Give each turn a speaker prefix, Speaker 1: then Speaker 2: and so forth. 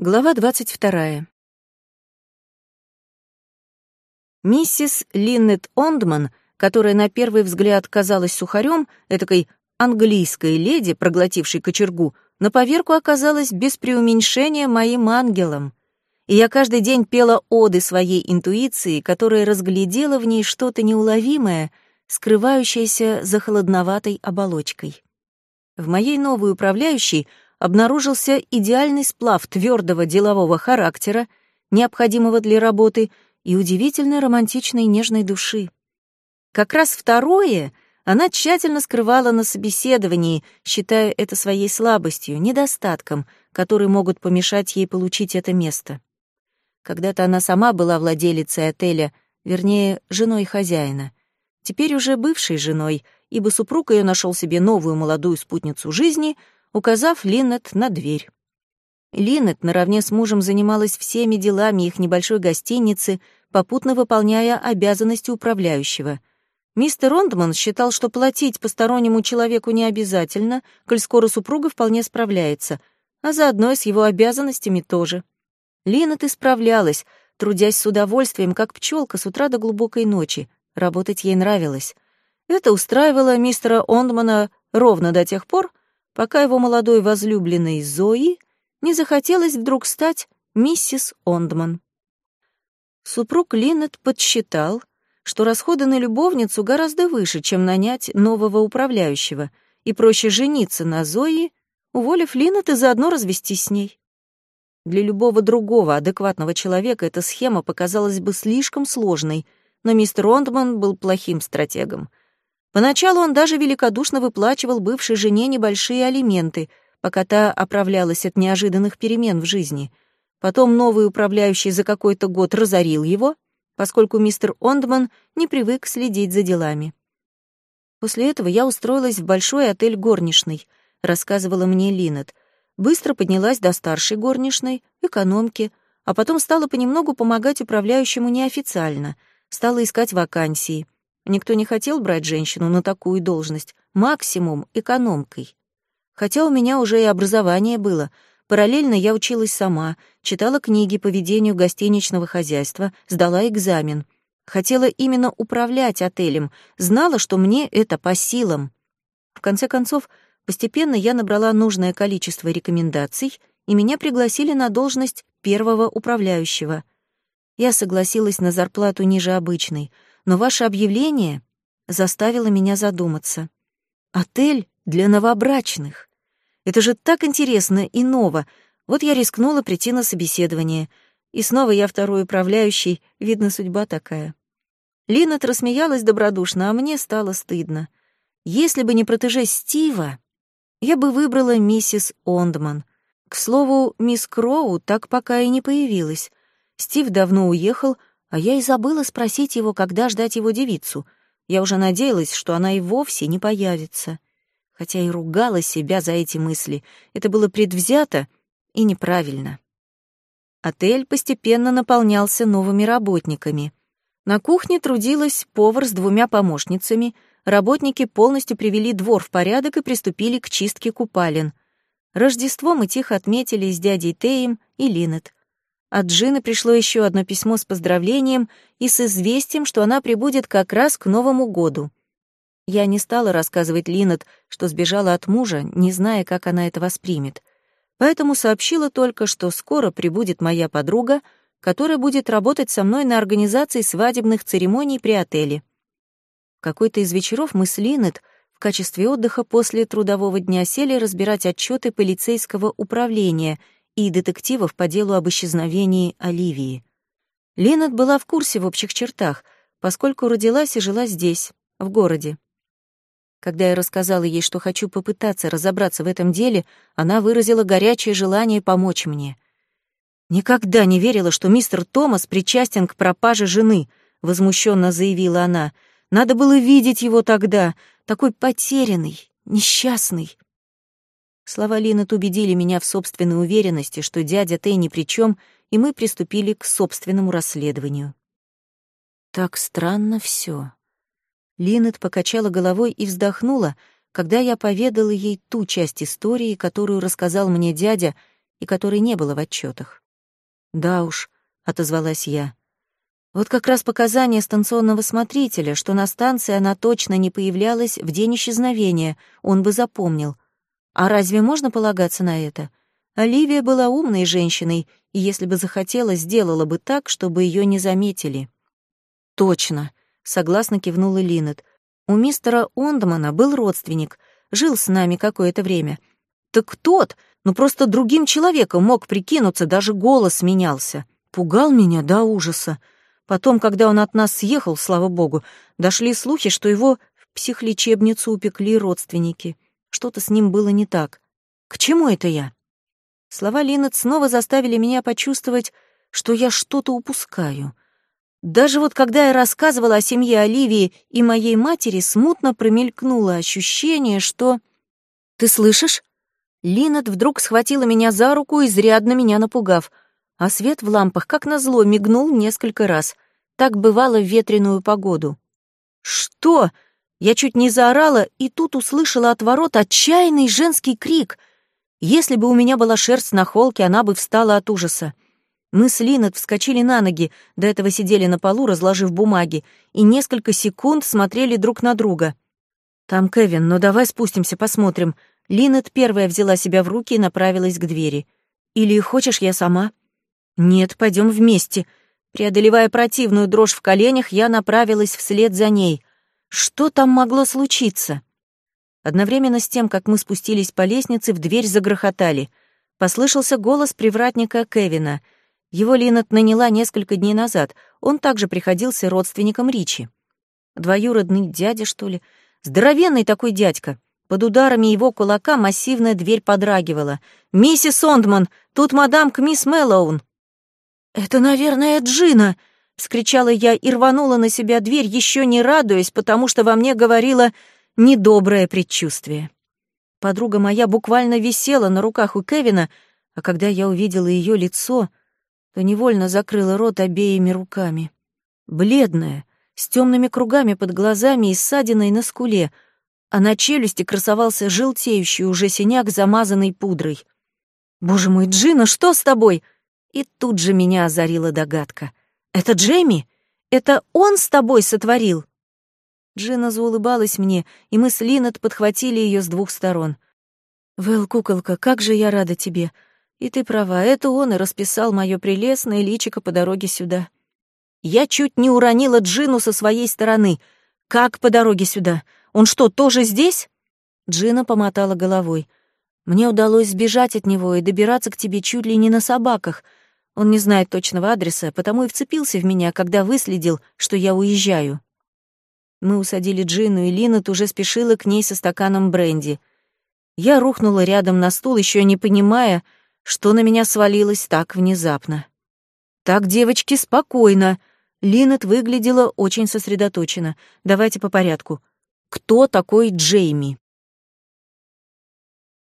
Speaker 1: Глава двадцать вторая. Миссис Линнет Ондман, которая на первый взгляд казалась сухарем, этакой английской леди, проглотившей кочергу, на поверку оказалась без преуменьшения моим ангелом. И я каждый день пела оды своей интуиции, которая разглядела в ней что-то неуловимое, скрывающееся за холодноватой оболочкой. В моей новой управляющей — обнаружился идеальный сплав твердого делового характера, необходимого для работы, и удивительно романтичной нежной души. Как раз второе она тщательно скрывала на собеседовании, считая это своей слабостью, недостатком, который могут помешать ей получить это место. Когда-то она сама была владелицей отеля, вернее, женой хозяина. Теперь уже бывшей женой, ибо супруг ее нашел себе новую молодую спутницу жизни — указав Линнет на дверь. Линнет наравне с мужем занималась всеми делами их небольшой гостиницы, попутно выполняя обязанности управляющего. Мистер Рондман считал, что платить постороннему человеку не обязательно, коль скоро супруга вполне справляется, а заодно и с его обязанностями тоже. Линнет исправлялась, трудясь с удовольствием, как пчелка с утра до глубокой ночи. Работать ей нравилось. Это устраивало мистера Ондмана ровно до тех пор, пока его молодой возлюбленной Зои не захотелось вдруг стать миссис Ондман. Супруг Линнет подсчитал, что расходы на любовницу гораздо выше, чем нанять нового управляющего, и проще жениться на Зои, уволив Линнет и заодно развестись с ней. Для любого другого адекватного человека эта схема показалась бы слишком сложной, но мистер Ондман был плохим стратегом. Поначалу он даже великодушно выплачивал бывшей жене небольшие алименты, пока та оправлялась от неожиданных перемен в жизни. Потом новый управляющий за какой-то год разорил его, поскольку мистер Ондман не привык следить за делами. После этого я устроилась в большой отель горничной, рассказывала мне Линет. Быстро поднялась до старшей горничной, экономки, а потом стала понемногу помогать управляющему неофициально, стала искать вакансии — Никто не хотел брать женщину на такую должность, максимум экономкой. Хотя у меня уже и образование было. Параллельно я училась сама, читала книги по ведению гостиничного хозяйства, сдала экзамен. Хотела именно управлять отелем, знала, что мне это по силам. В конце концов, постепенно я набрала нужное количество рекомендаций, и меня пригласили на должность первого управляющего. Я согласилась на зарплату ниже обычной — но ваше объявление заставило меня задуматься. Отель для новобрачных. Это же так интересно и ново. Вот я рискнула прийти на собеседование. И снова я второй управляющий, видно, судьба такая. Лина рассмеялась добродушно, а мне стало стыдно. Если бы не протеже Стива, я бы выбрала миссис Ондман. К слову, мисс Кроу так пока и не появилась. Стив давно уехал, а я и забыла спросить его, когда ждать его девицу. Я уже надеялась, что она и вовсе не появится. Хотя и ругала себя за эти мысли. Это было предвзято и неправильно. Отель постепенно наполнялся новыми работниками. На кухне трудилась повар с двумя помощницами. Работники полностью привели двор в порядок и приступили к чистке купалин. Рождество мы тихо отметили с дядей Теем и Линет. От Джины пришло еще одно письмо с поздравлением и с известием, что она прибудет как раз к Новому году. Я не стала рассказывать Линет, что сбежала от мужа, не зная, как она это воспримет. Поэтому сообщила только, что скоро прибудет моя подруга, которая будет работать со мной на организации свадебных церемоний при отеле. Какой-то из вечеров мы с Линет в качестве отдыха после трудового дня сели разбирать отчеты полицейского управления — и детективов по делу об исчезновении Оливии. Ленат была в курсе в общих чертах, поскольку родилась и жила здесь, в городе. Когда я рассказала ей, что хочу попытаться разобраться в этом деле, она выразила горячее желание помочь мне. «Никогда не верила, что мистер Томас причастен к пропаже жены», — возмущенно заявила она. «Надо было видеть его тогда, такой потерянный, несчастный». Слова Линет убедили меня в собственной уверенности, что дядя Тей ни при чем, и мы приступили к собственному расследованию. Так странно все. Линет покачала головой и вздохнула, когда я поведала ей ту часть истории, которую рассказал мне дядя, и которой не было в отчетах. «Да уж», — отозвалась я. Вот как раз показания станционного смотрителя, что на станции она точно не появлялась в день исчезновения, он бы запомнил. А разве можно полагаться на это? Оливия была умной женщиной, и если бы захотела, сделала бы так, чтобы ее не заметили. «Точно», — согласно кивнула Линет. «У мистера Ондмана был родственник, жил с нами какое-то время. Так тот, ну просто другим человеком мог прикинуться, даже голос менялся. Пугал меня до ужаса. Потом, когда он от нас съехал, слава богу, дошли слухи, что его в психлечебницу упекли родственники. Что-то с ним было не так. К чему это я? Слова Линнет снова заставили меня почувствовать, что я что-то упускаю. Даже вот когда я рассказывала о семье Оливии и моей матери, смутно промелькнуло ощущение, что... «Ты слышишь?» Линнет вдруг схватила меня за руку, изрядно меня напугав, а свет в лампах, как назло, мигнул несколько раз. Так бывало в ветреную погоду. «Что?» Я чуть не заорала, и тут услышала от ворот отчаянный женский крик. Если бы у меня была шерсть на холке, она бы встала от ужаса. Мы с Линет вскочили на ноги, до этого сидели на полу, разложив бумаги, и несколько секунд смотрели друг на друга. «Там Кевин, но давай спустимся, посмотрим». Линет первая взяла себя в руки и направилась к двери. «Или хочешь, я сама?» «Нет, пойдем вместе». Преодолевая противную дрожь в коленях, я направилась вслед за ней. Что там могло случиться? Одновременно с тем, как мы спустились по лестнице, в дверь загрохотали. Послышался голос привратника Кевина. Его Линнет наняла несколько дней назад. Он также приходился родственником Ричи. Двоюродный дядя, что ли? Здоровенный такой дядька. Под ударами его кулака массивная дверь подрагивала. «Миссис Ондман, тут мадам к мисс Мэллоун». «Это, наверное, Джина!» — вскричала я и рванула на себя дверь, еще не радуясь, потому что во мне говорило недоброе предчувствие. Подруга моя буквально висела на руках у Кевина, а когда я увидела ее лицо, то невольно закрыла рот обеими руками. Бледная, с темными кругами под глазами и ссадиной на скуле, а на челюсти красовался желтеющий уже синяк, замазанный пудрой. «Боже мой, Джина, что с тобой?» И тут же меня озарила догадка. «Это Джейми? Это он с тобой сотворил?» Джина заулыбалась мне, и мы с Линнет подхватили ее с двух сторон. «Вэл, куколка, как же я рада тебе! И ты права, это он и расписал мое прелестное личико по дороге сюда. Я чуть не уронила Джину со своей стороны. Как по дороге сюда? Он что, тоже здесь?» Джина помотала головой. «Мне удалось сбежать от него и добираться к тебе чуть ли не на собаках — он не знает точного адреса, потому и вцепился в меня, когда выследил, что я уезжаю. Мы усадили Джину, и Линет уже спешила к ней со стаканом бренди. Я рухнула рядом на стул, еще не понимая, что на меня свалилось так внезапно. «Так, девочки, спокойно!» Линет выглядела очень сосредоточенно. «Давайте по порядку. Кто такой Джейми?»